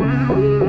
嗯嗯